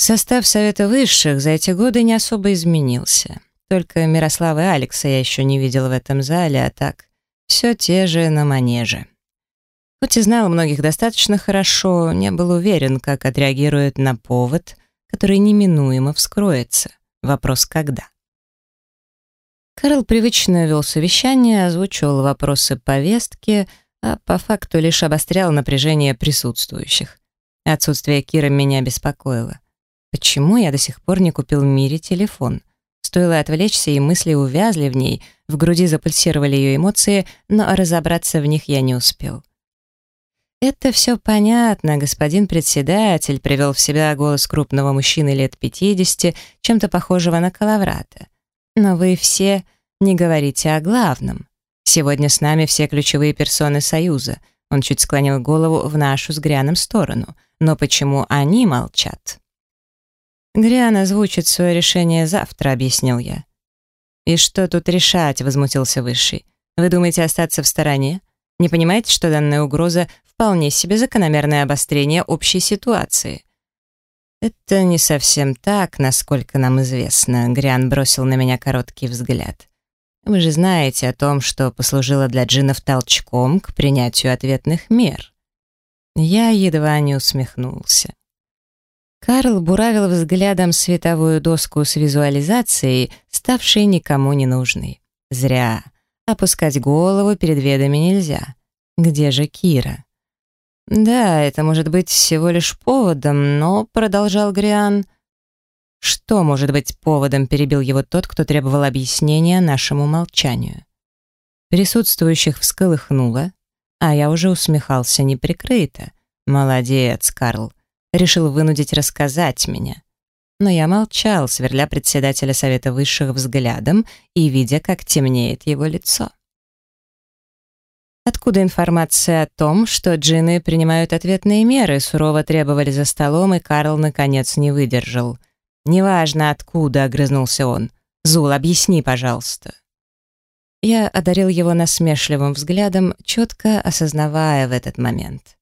Состав Совета Высших за эти годы не особо изменился. Только Мирослава и Алекса я еще не видел в этом зале, а так все те же на манеже. Хоть и знал многих достаточно хорошо, не был уверен, как отреагирует на повод, который неминуемо вскроется. Вопрос «когда?». Карл привычно вел совещание, озвучивал вопросы повестки, а по факту лишь обострял напряжение присутствующих. Отсутствие Кира меня беспокоило. Почему я до сих пор не купил Мире телефон? Стоило отвлечься, и мысли увязли в ней, в груди запульсировали ее эмоции, но разобраться в них я не успел. «Это все понятно, господин председатель», — привел в себя голос крупного мужчины лет 50, чем-то похожего на Калаврата. «Но вы все не говорите о главном. Сегодня с нами все ключевые персоны Союза». Он чуть склонил голову в нашу с Гряном сторону. «Но почему они молчат?» «Гриан озвучит свое решение завтра», — объяснил я. «И что тут решать?» — возмутился Высший. «Вы думаете остаться в стороне? Не понимаете, что данная угроза вполне себе закономерное обострение общей ситуации?» «Это не совсем так, насколько нам известно», — Гриан бросил на меня короткий взгляд. «Вы же знаете о том, что послужило для джинов толчком к принятию ответных мер». Я едва не усмехнулся. Карл буравил взглядом световую доску с визуализацией, ставшей никому не нужной. Зря. Опускать голову перед ведами нельзя. Где же Кира? «Да, это может быть всего лишь поводом, но», — продолжал Гриан. «Что может быть поводом?» — перебил его тот, кто требовал объяснения нашему молчанию. Присутствующих всколыхнуло, а я уже усмехался неприкрыто. «Молодец, Карл решил вынудить рассказать меня. Но я молчал, сверля председателя Совета Высших взглядом и видя, как темнеет его лицо. Откуда информация о том, что джинны принимают ответные меры, сурово требовали за столом, и Карл, наконец, не выдержал. «Неважно, откуда», — огрызнулся он. «Зул, объясни, пожалуйста». Я одарил его насмешливым взглядом, четко осознавая в этот момент.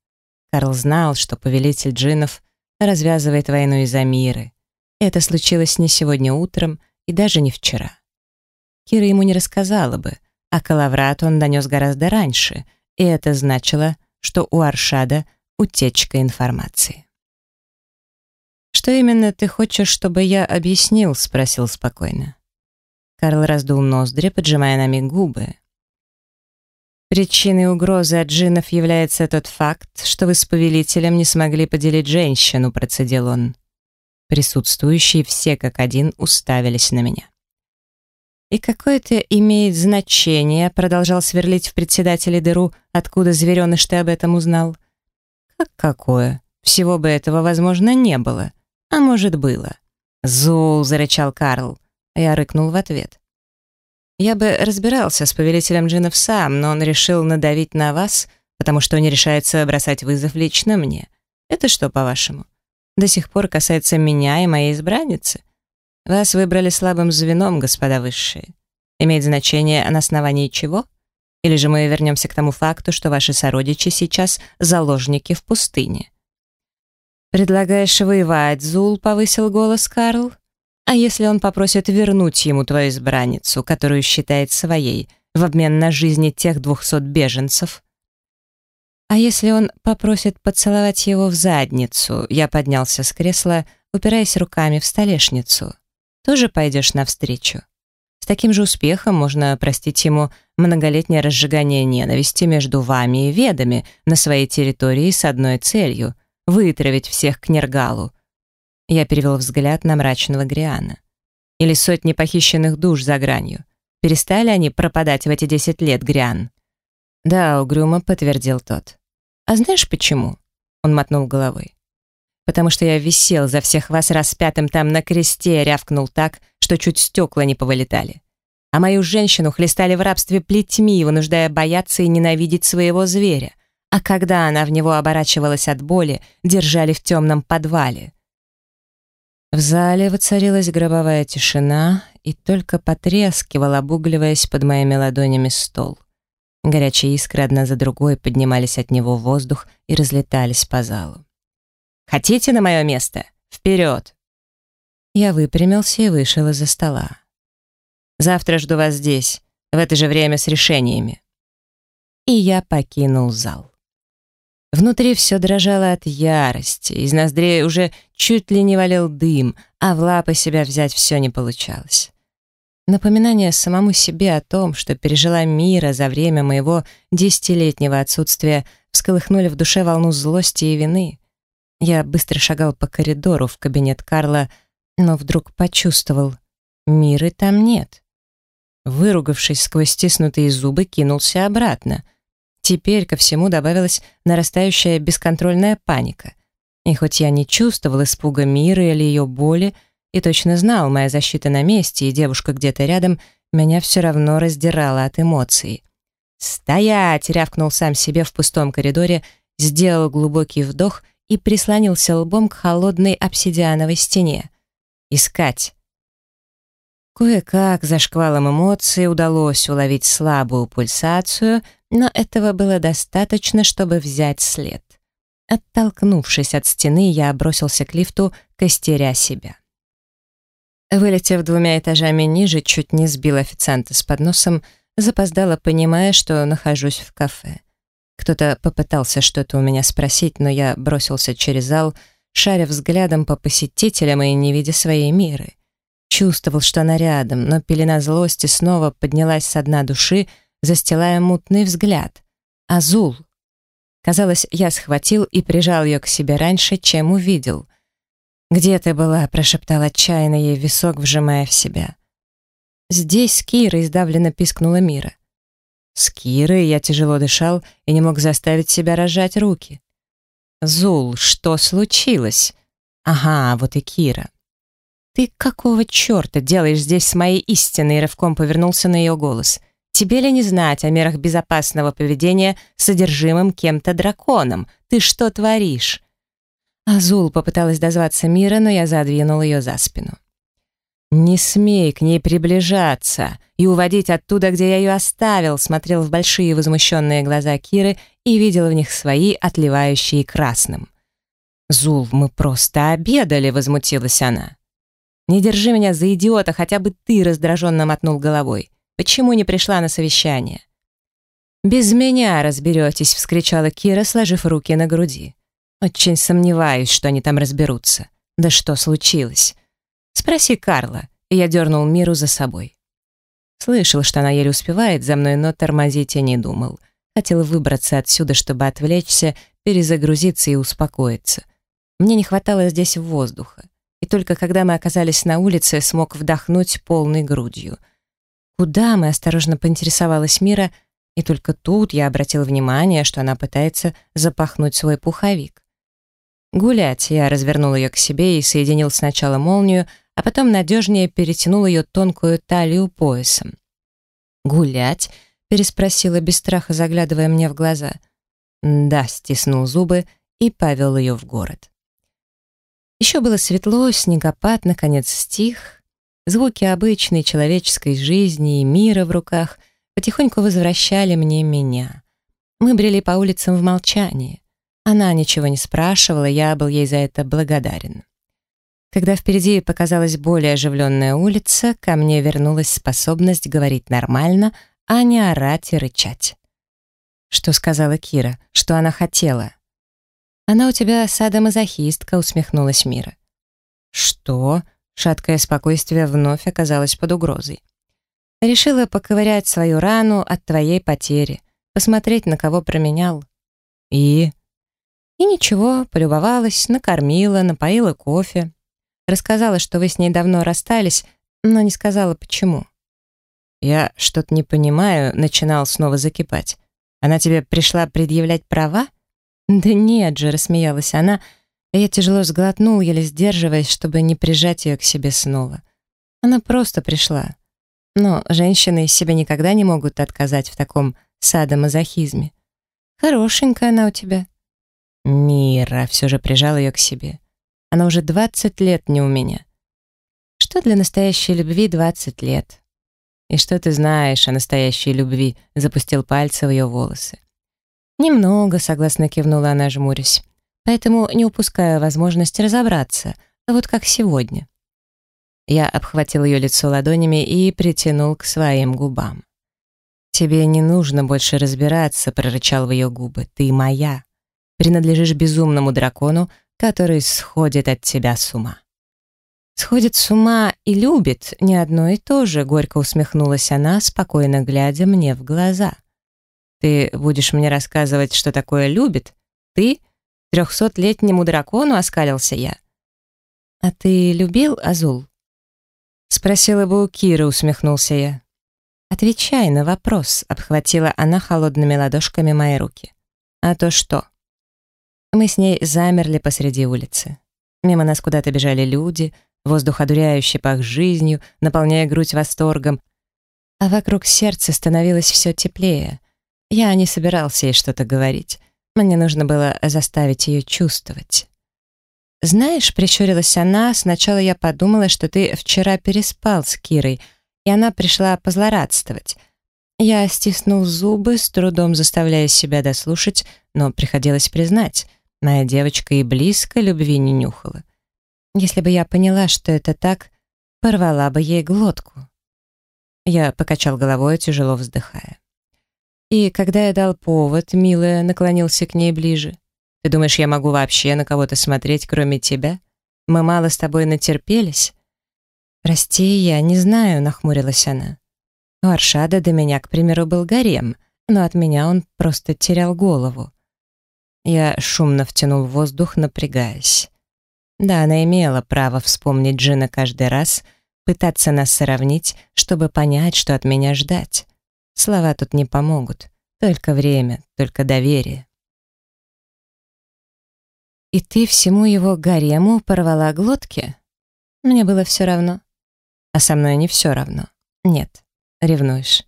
Карл знал, что повелитель джиннов развязывает войну из-за мира. Это случилось не сегодня утром и даже не вчера. Кира ему не рассказала бы, а Калаврат он донес гораздо раньше, и это значило, что у Аршада утечка информации. «Что именно ты хочешь, чтобы я объяснил?» — спросил спокойно. Карл раздул ноздри, поджимая нами губы. Причиной угрозы от джиннов является тот факт, что вы с повелителем не смогли поделить женщину, процедил он. Присутствующие все как один уставились на меня. «И какое это имеет значение?» — продолжал сверлить в председателе дыру, откуда звереныш ты об этом узнал. «Как какое? Всего бы этого, возможно, не было. А может, было». «Зул!» — зарычал Карл. Я рыкнул в ответ. Я бы разбирался с повелителем джинов сам, но он решил надавить на вас, потому что не решается бросать вызов лично мне. Это что, по-вашему? До сих пор касается меня и моей избранницы. Вас выбрали слабым звеном, господа высшие. Имеет значение на основании чего? Или же мы вернемся к тому факту, что ваши сородичи сейчас заложники в пустыне? «Предлагаешь воевать, Зул?» — повысил голос Карл. А если он попросит вернуть ему твою избранницу, которую считает своей, в обмен на жизни тех двухсот беженцев? А если он попросит поцеловать его в задницу? Я поднялся с кресла, упираясь руками в столешницу. Тоже пойдешь навстречу? С таким же успехом можно простить ему многолетнее разжигание ненависти между вами и ведами на своей территории с одной целью — вытравить всех к Нергалу, я перевел взгляд на мрачного Гриана. Или сотни похищенных душ за гранью. Перестали они пропадать в эти десять лет, Гриан? Да, угрюмо подтвердил тот. А знаешь почему? Он мотнул головой. Потому что я висел за всех вас распятым там на кресте, рявкнул так, что чуть стекла не повылетали. А мою женщину хлестали в рабстве плетьми, вынуждая бояться и ненавидеть своего зверя. А когда она в него оборачивалась от боли, держали в темном подвале. В зале воцарилась гробовая тишина и только потрескивал, обугливаясь под моими ладонями стол. Горячие искры одна за другой поднимались от него в воздух и разлетались по залу. «Хотите на мое место? Вперед!» Я выпрямился и вышел из-за стола. «Завтра жду вас здесь, в это же время с решениями». И я покинул зал. Внутри все дрожало от ярости, из ноздрей уже чуть ли не валил дым, а в лапы себя взять все не получалось. Напоминание самому себе о том, что пережила мира за время моего десятилетнего отсутствия, всколыхнули в душе волну злости и вины. Я быстро шагал по коридору в кабинет Карла, но вдруг почувствовал — миры там нет. Выругавшись сквозь стиснутые зубы, кинулся обратно. Теперь ко всему добавилась нарастающая бесконтрольная паника. И хоть я не чувствовал испуга мира или ее боли, и точно знал, моя защита на месте, и девушка где-то рядом, меня все равно раздирала от эмоций. «Стоять!» — рявкнул сам себе в пустом коридоре, сделал глубокий вдох и прислонился лбом к холодной обсидиановой стене. «Искать!» Кое-как за шквалом эмоций удалось уловить слабую пульсацию, но этого было достаточно, чтобы взять след. Оттолкнувшись от стены, я бросился к лифту, костеря себя. Вылетев двумя этажами ниже, чуть не сбил официанта с подносом, запоздала, понимая, что нахожусь в кафе. Кто-то попытался что-то у меня спросить, но я бросился через зал, шаря взглядом по посетителям и не видя своей миры. Чувствовал, что она рядом, но пелена злости снова поднялась со дна души, застилая мутный взгляд. Азул. Казалось, я схватил и прижал ее к себе раньше, чем увидел. «Где ты была?» — прошептал отчаянно ей висок, вжимая в себя. «Здесь Кира», — издавленно пискнула Мира. С Кирой я тяжело дышал и не мог заставить себя разжать руки. «Зул, что случилось?» «Ага, вот и Кира». «Ты какого черта делаешь здесь с моей истиной?» рывком повернулся на ее голос. «Тебе ли не знать о мерах безопасного поведения с содержимым кем-то драконом? Ты что творишь?» Азул попыталась дозваться Мира, но я задвинул ее за спину. «Не смей к ней приближаться и уводить оттуда, где я ее оставил», смотрел в большие возмущенные глаза Киры и видел в них свои, отливающие красным. «Зул, мы просто обедали», — возмутилась она. «Не держи меня за идиота, хотя бы ты раздраженно мотнул головой. Почему не пришла на совещание?» «Без меня разберетесь», — вскричала Кира, сложив руки на груди. Очень сомневаюсь, что они там разберутся. Да что случилось? Спроси Карла. И я дернул Миру за собой. Слышал, что она еле успевает за мной, но тормозить я не думал. Хотел выбраться отсюда, чтобы отвлечься, перезагрузиться и успокоиться. Мне не хватало здесь воздуха. И только когда мы оказались на улице, смог вдохнуть полной грудью. Куда мы, осторожно поинтересовалась Мира, и только тут я обратил внимание, что она пытается запахнуть свой пуховик. Гулять я развернул ее к себе и соединил сначала молнию, а потом надежнее перетянул ее тонкую талию поясом. «Гулять?» — переспросила без страха, заглядывая мне в глаза. «Да», — стиснул зубы и повел ее в город. Еще было светло, снегопад наконец стих, звуки обычной человеческой жизни и мира в руках потихоньку возвращали мне меня. Мы брели по улицам в молчании. Она ничего не спрашивала, я был ей за это благодарен. Когда впереди показалась более оживленная улица, ко мне вернулась способность говорить нормально, а не орать и рычать. Что сказала Кира? Что она хотела? «Она у тебя садомазохистка», — усмехнулась Мира. «Что?» — шаткое спокойствие вновь оказалось под угрозой. «Решила поковырять свою рану от твоей потери, посмотреть, на кого променял». «И?» И ничего, полюбовалась, накормила, напоила кофе. Рассказала, что вы с ней давно расстались, но не сказала, почему. Я что-то не понимаю, начинал снова закипать. Она тебе пришла предъявлять права? Да нет же, рассмеялась она, я тяжело сглотнул, еле сдерживаясь, чтобы не прижать ее к себе снова. Она просто пришла. Но женщины из себя никогда не могут отказать в таком садомазохизме. Хорошенькая она у тебя. Мира все же прижал ее к себе. Она уже 20 лет не у меня. Что для настоящей любви 20 лет? И что ты знаешь о настоящей любви? Запустил пальцы в ее волосы. Немного, согласно кивнула она, жмурясь. Поэтому не упускаю возможность разобраться, вот как сегодня. Я обхватил ее лицо ладонями и притянул к своим губам. «Тебе не нужно больше разбираться», — прорычал в ее губы. «Ты моя. Принадлежишь безумному дракону, который сходит от тебя с ума». «Сходит с ума и любит не одно и то же», — горько усмехнулась она, спокойно глядя мне в глаза. «Ты будешь мне рассказывать, что такое любит? Ты? Трехсотлетнему дракону?» — оскалился я. «А ты любил Азул?» Спросила бы у Киры, усмехнулся я. «Отвечай на вопрос», — обхватила она холодными ладошками мои руки. «А то что?» Мы с ней замерли посреди улицы. Мимо нас куда-то бежали люди, воздух одуряющий пах жизнью, наполняя грудь восторгом, а вокруг сердца становилось все теплее. Я не собирался ей что-то говорить. Мне нужно было заставить ее чувствовать. «Знаешь», — прищурилась она, — «сначала я подумала, что ты вчера переспал с Кирой, и она пришла позлорадствовать. Я стиснул зубы, с трудом заставляя себя дослушать, но приходилось признать, моя девочка и близко любви не нюхала. Если бы я поняла, что это так, порвала бы ей глотку». Я покачал головой, тяжело вздыхая. И когда я дал повод, милая наклонился к ней ближе. Ты думаешь, я могу вообще на кого-то смотреть, кроме тебя? Мы мало с тобой натерпелись?» «Прости, я не знаю», — нахмурилась она. У Аршада до меня, к примеру, был гарем, но от меня он просто терял голову. Я шумно втянул воздух, напрягаясь. Да, она имела право вспомнить Джина каждый раз, пытаться нас сравнить, чтобы понять, что от меня ждать. Слова тут не помогут. Только время, только доверие. И ты всему его гарему порвала глотки? Мне было все равно. А со мной не все равно. Нет, ревнуешь.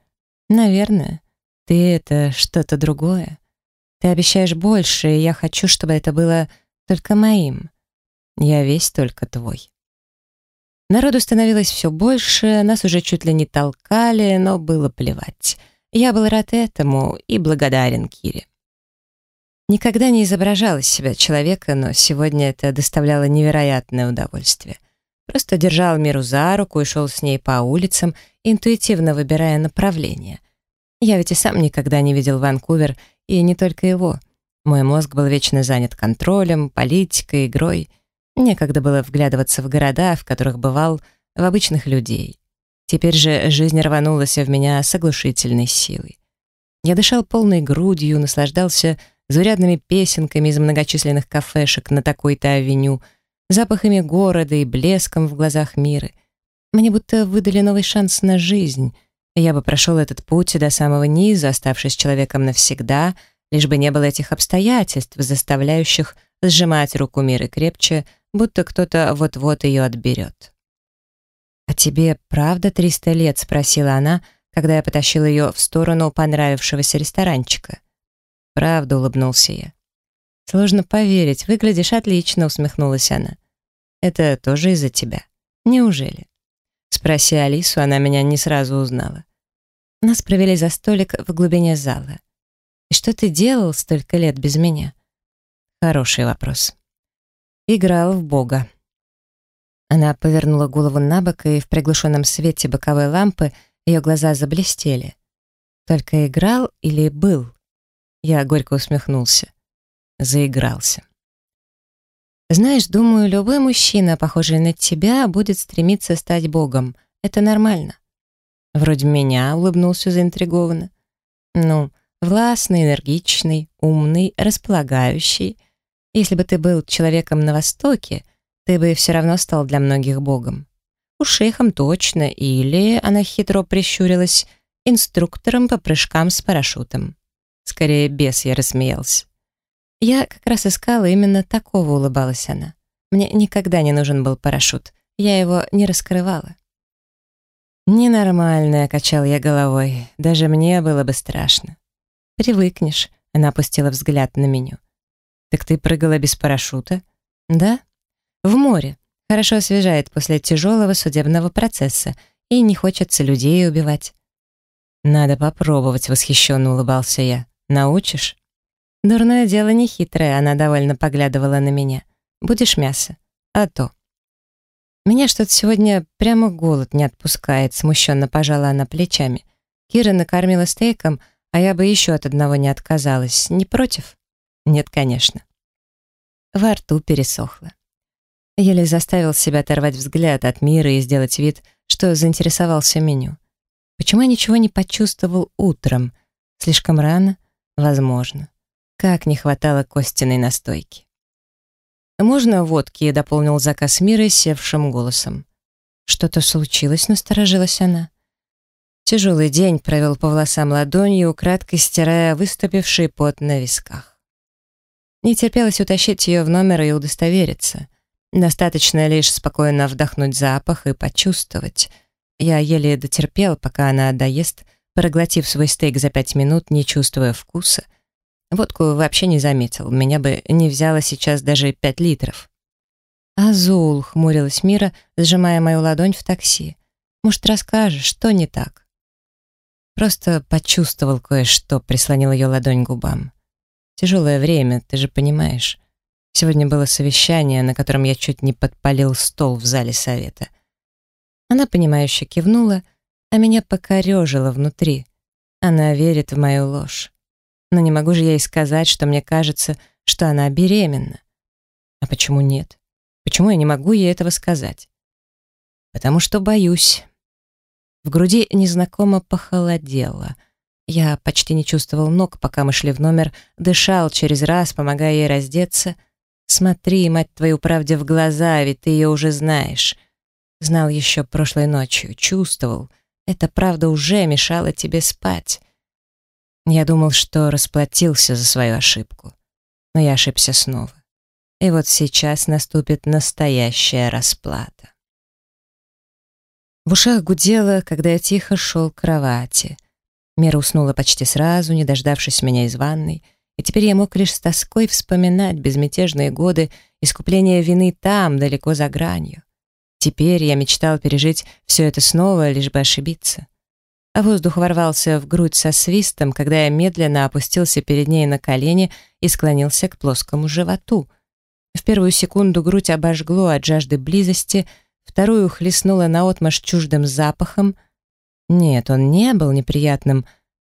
Наверное. Ты — это что-то другое. Ты обещаешь больше, и я хочу, чтобы это было только моим. Я весь только твой. Народу становилось все больше, нас уже чуть ли не толкали, но было плевать. Я был рад этому и благодарен Кире. Никогда не изображала из себя человека, но сегодня это доставляло невероятное удовольствие. Просто держал Миру за руку и шел с ней по улицам, интуитивно выбирая направление. Я ведь и сам никогда не видел Ванкувер, и не только его. Мой мозг был вечно занят контролем, политикой, игрой. Некогда было вглядываться в города, в которых бывал, в обычных людей. Теперь же жизнь рванулась в меня с оглушительной силой. Я дышал полной грудью, наслаждался зарядными песенками из многочисленных кафешек на такой-то авеню, запахами города и блеском в глазах мира. Мне будто выдали новый шанс на жизнь. Я бы прошел этот путь до самого низа, оставшись человеком навсегда, лишь бы не было этих обстоятельств, заставляющих сжимать руку мира крепче, будто кто-то вот-вот ее отберет. «А тебе правда 300 лет?» — спросила она, когда я потащил ее в сторону понравившегося ресторанчика. «Правда», — улыбнулся я. «Сложно поверить, выглядишь отлично», — усмехнулась она. «Это тоже из-за тебя. Неужели?» Спроси Алису, она меня не сразу узнала. Нас провели за столик в глубине зала. «И что ты делал столько лет без меня?» Хороший вопрос. Играл в Бога. Она повернула голову на бок, и в приглушенном свете боковой лампы ее глаза заблестели. Только играл или был? Я горько усмехнулся. Заигрался. Знаешь, думаю, любой мужчина, похожий на тебя, будет стремиться стать богом. Это нормально. Вроде меня, улыбнулся заинтригованно. Ну, властный, энергичный, умный, располагающий. Если бы ты был человеком на Востоке, ты бы все равно стал для многих богом. У шейхом точно, или, она хитро прищурилась, инструктором по прыжкам с парашютом. Скорее, бес, я рассмеялся. Я как раз искала именно такого, улыбалась она. Мне никогда не нужен был парашют. Я его не раскрывала. «Ненормальная», — качал я головой. «Даже мне было бы страшно». «Привыкнешь», — она опустила взгляд на меню. «Так ты прыгала без парашюта?» «Да?» «В море. Хорошо освежает после тяжелого судебного процесса, и не хочется людей убивать». «Надо попробовать», — восхищенно улыбался я. Научишь? Дурное дело не хитрое, она довольно поглядывала на меня. Будешь мясо? А то. Меня что-то сегодня прямо голод не отпускает, смущенно пожала она плечами. Кира накормила стейком, а я бы еще от одного не отказалась. Не против? Нет, конечно. Во рту пересохло. Еле заставил себя оторвать взгляд от мира и сделать вид, что заинтересовался меню. Почему я ничего не почувствовал утром? Слишком рано? Возможно. Как не хватало костяной настойки. «Можно водки?» — дополнил заказ мира севшим голосом. «Что-то случилось?» — насторожилась она. Тяжелый день провел по волосам ладонью, украдкой стирая выступивший пот на висках. Не терпелось утащить ее в номер и удостовериться. Достаточно лишь спокойно вдохнуть запах и почувствовать. Я еле дотерпел, пока она доест, проглотив свой стейк за пять минут, не чувствуя вкуса — Водку вообще не заметил, меня бы не взяло сейчас даже пять литров. «Азул», — хмурилась Мира, сжимая мою ладонь в такси. «Может, расскажешь, что не так?» Просто почувствовал кое-что, прислонил ее ладонь к губам. «Тяжелое время, ты же понимаешь. Сегодня было совещание, на котором я чуть не подпалил стол в зале совета». Она, понимающе кивнула, а меня покорежило внутри. Она верит в мою ложь. Но не могу же я ей сказать, что мне кажется, что она беременна. А почему нет? Почему я не могу ей этого сказать? Потому что боюсь. В груди незнакомо похолодело. Я почти не чувствовал ног, пока мы шли в номер, дышал через раз, помогая ей раздеться. «Смотри, мать твою, правде в глаза, ведь ты ее уже знаешь». Знал еще прошлой ночью, чувствовал. Эта правда уже мешала тебе спать. Я думал, что расплатился за свою ошибку, но я ошибся снова. И вот сейчас наступит настоящая расплата. В ушах гудело, когда я тихо шел к кровати. Мера уснула почти сразу, не дождавшись меня из ванной, и теперь я мог лишь с тоской вспоминать безмятежные годы искупления вины там, далеко за гранью. Теперь я мечтал пережить все это снова, лишь бы ошибиться а воздух ворвался в грудь со свистом, когда я медленно опустился перед ней на колени и склонился к плоскому животу. В первую секунду грудь обожгло от жажды близости, вторую хлестнуло наотмашь чуждым запахом. Нет, он не был неприятным,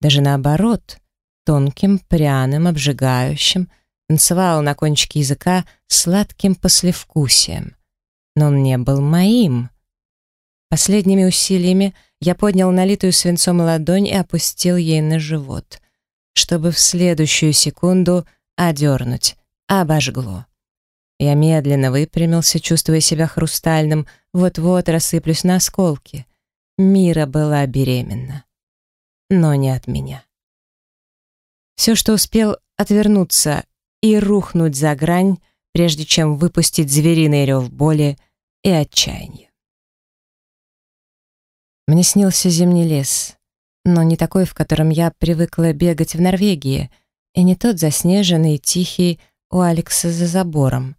даже наоборот, тонким, пряным, обжигающим, танцевал на кончике языка сладким послевкусием. Но он не был моим. Последними усилиями я поднял налитую свинцом ладонь и опустил ей на живот, чтобы в следующую секунду одернуть, обожгло. Я медленно выпрямился, чувствуя себя хрустальным, вот-вот рассыплюсь на осколки. Мира была беременна. Но не от меня. Все, что успел отвернуться и рухнуть за грань, прежде чем выпустить звериный рев боли и отчаяния. Мне снился зимний лес, но не такой, в котором я привыкла бегать в Норвегии, и не тот заснеженный, тихий у Алекса за забором.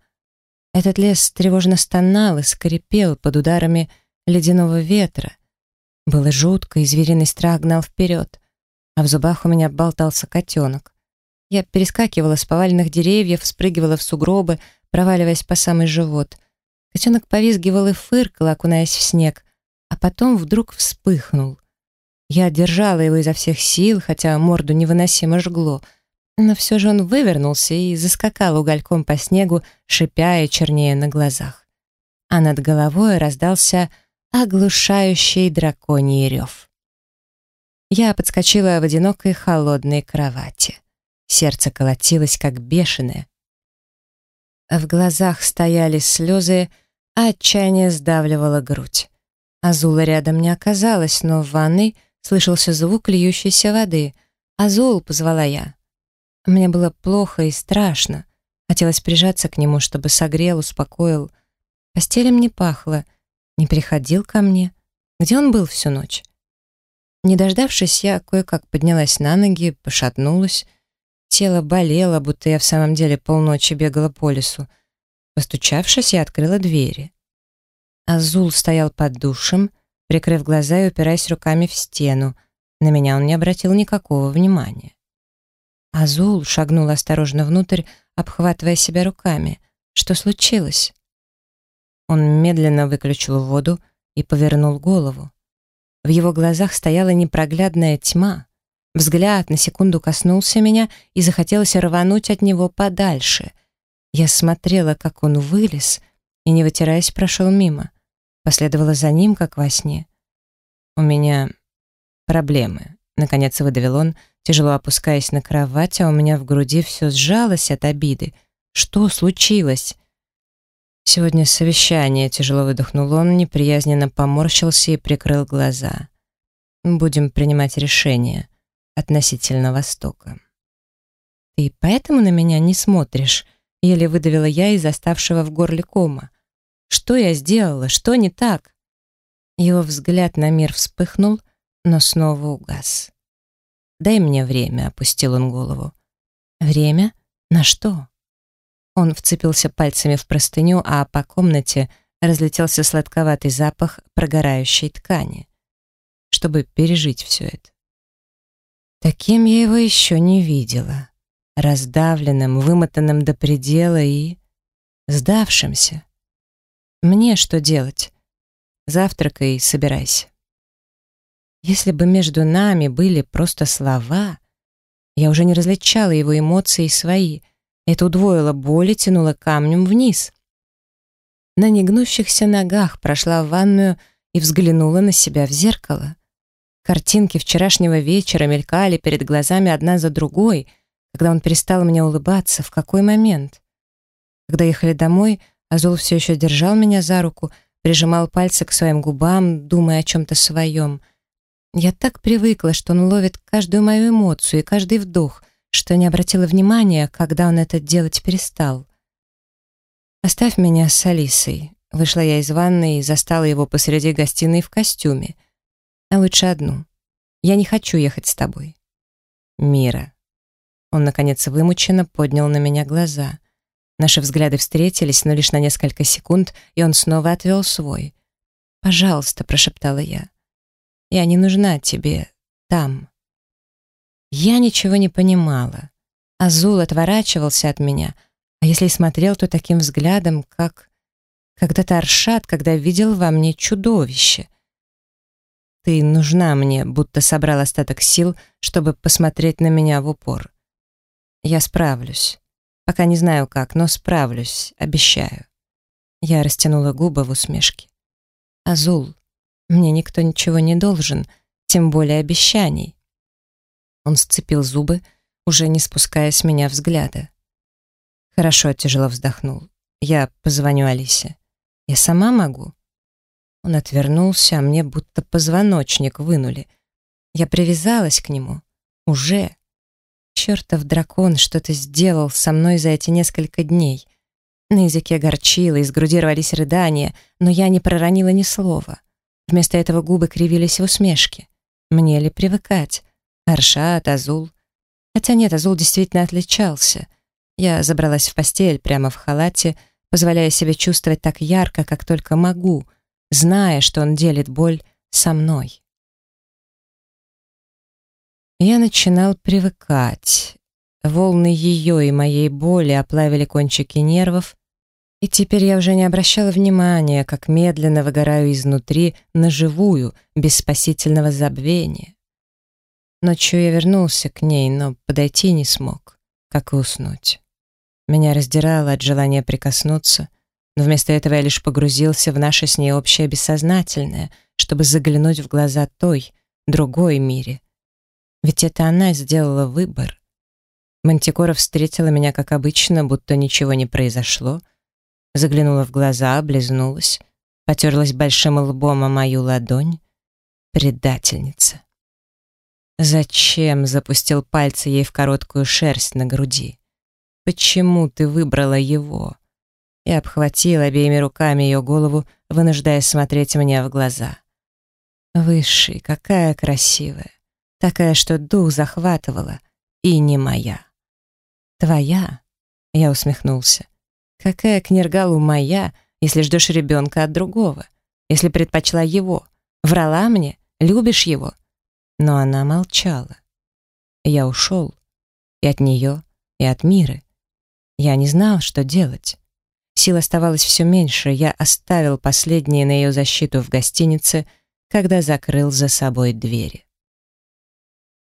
Этот лес тревожно стонал и скрипел под ударами ледяного ветра. Было жутко, и звериный страх гнал вперед, а в зубах у меня болтался котенок. Я перескакивала с поваленных деревьев, спрыгивала в сугробы, проваливаясь по самый живот. Котенок повизгивал и фыркал, окунаясь в снег, а потом вдруг вспыхнул. Я держала его изо всех сил, хотя морду невыносимо жгло, но все же он вывернулся и заскакал угольком по снегу, шипя и чернее на глазах. А над головой раздался оглушающий драконий рев. Я подскочила в одинокой холодной кровати. Сердце колотилось, как бешеное. В глазах стояли слезы, а отчаяние сдавливало грудь. Азула рядом не оказалось, но в ванной слышался звук льющейся воды. «Азул!» — позвала я. Мне было плохо и страшно. Хотелось прижаться к нему, чтобы согрел, успокоил. Постелем не пахло. Не приходил ко мне. Где он был всю ночь? Не дождавшись, я кое-как поднялась на ноги, пошатнулась. Тело болело, будто я в самом деле полночи бегала по лесу. Постучавшись, я открыла двери. Азул стоял под душем, прикрыв глаза и упираясь руками в стену. На меня он не обратил никакого внимания. Азул шагнул осторожно внутрь, обхватывая себя руками. Что случилось? Он медленно выключил воду и повернул голову. В его глазах стояла непроглядная тьма. Взгляд на секунду коснулся меня и захотелось рвануть от него подальше. Я смотрела, как он вылез, и, не вытираясь, прошел мимо. Последовала за ним, как во сне. «У меня проблемы», — наконец выдавил он, тяжело опускаясь на кровать, а у меня в груди все сжалось от обиды. «Что случилось?» «Сегодня совещание», — тяжело выдохнул он, неприязненно поморщился и прикрыл глаза. «Будем принимать решение относительно Востока». «Ты поэтому на меня не смотришь?» — еле выдавила я из оставшего в горле кома. «Что я сделала? Что не так?» Его взгляд на мир вспыхнул, но снова угас. «Дай мне время», — опустил он голову. «Время? На что?» Он вцепился пальцами в простыню, а по комнате разлетелся сладковатый запах прогорающей ткани, чтобы пережить все это. Таким я его еще не видела. Раздавленным, вымотанным до предела и... сдавшимся. Мне что делать? Завтракай и собирайся. Если бы между нами были просто слова, я уже не различала его эмоции свои — это удвоило боль и тянуло камнем вниз. На негнущихся ногах прошла в ванную и взглянула на себя в зеркало. Картинки вчерашнего вечера мелькали перед глазами одна за другой, когда он перестал мне улыбаться, в какой момент. Когда ехали домой, Азул все еще держал меня за руку, прижимал пальцы к своим губам, думая о чем-то своем. Я так привыкла, что он ловит каждую мою эмоцию и каждый вдох — что не обратила внимания, когда он это делать перестал. «Оставь меня с Алисой», — вышла я из ванной и застала его посреди гостиной в костюме. «А лучше одну. Я не хочу ехать с тобой». «Мира». Он, наконец, вымученно поднял на меня глаза. Наши взгляды встретились, но лишь на несколько секунд, и он снова отвел свой. «Пожалуйста», — прошептала я. «Я не нужна тебе там». Я ничего не понимала. Азул отворачивался от меня, а если смотрел, то таким взглядом, как когда-то Аршат, когда видел во мне чудовище. «Ты нужна мне», будто собрал остаток сил, чтобы посмотреть на меня в упор. «Я справлюсь. Пока не знаю как, но справлюсь, обещаю». Я растянула губы в усмешке. «Азул, мне никто ничего не должен, тем более обещаний. Он сцепил зубы, уже не спуская с меня взгляда. «Хорошо», — тяжело вздохнул. «Я позвоню Алисе. Я сама могу?» Он отвернулся, а мне будто позвоночник вынули. Я привязалась к нему. Уже. Чертов дракон что-то сделал со мной за эти несколько дней. На языке горчило, из груди рвались рыдания, но я не проронила ни слова. Вместо этого губы кривились в усмешке. Мне ли привыкать? Аршат, Азул. Хотя нет, Азул действительно отличался. Я забралась в постель прямо в халате, позволяя себе чувствовать так ярко, как только могу, зная, что он делит боль со мной. Я начинал привыкать. Волны ее и моей боли оплавили кончики нервов, и теперь я уже не обращала внимания, как медленно выгораю изнутри на живую, без спасительного забвения. Ночью я вернулся к ней, но подойти не смог, как и уснуть. Меня раздирало от желания прикоснуться, но вместо этого я лишь погрузился в наше с ней общее бессознательное, чтобы заглянуть в глаза той, другой мире. Ведь это она сделала выбор. Мантикора встретила меня, как обычно, будто ничего не произошло, заглянула в глаза, облизнулась, потерлась большим лбом о мою ладонь. Предательница. Зачем запустил пальцы ей в короткую шерсть на груди? Почему ты выбрала его? И обхватил обеими руками ее голову, вынуждая смотреть мне в глаза. Высший, какая красивая. Такая, что дух захватывала. И не моя. Твоя? Я усмехнулся. Какая к Нергалу моя, если ждешь ребенка от другого? Если предпочла его? Врала мне? Любишь его? Но она молчала. Я ушел. И от нее, и от мира. Я не знал, что делать. Сил оставалось все меньше, я оставил последние на ее защиту в гостинице, когда закрыл за собой двери.